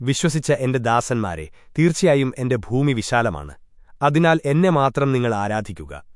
വിശ്വസിച്ച എന്റെ ദാസന്മാരെ തീർച്ചയായും എന്റെ ഭൂമി വിശാലമാണ്. അതിനാൽ എന്നെ മാത്രം നിങ്ങൾ ആരാധിക്കുക.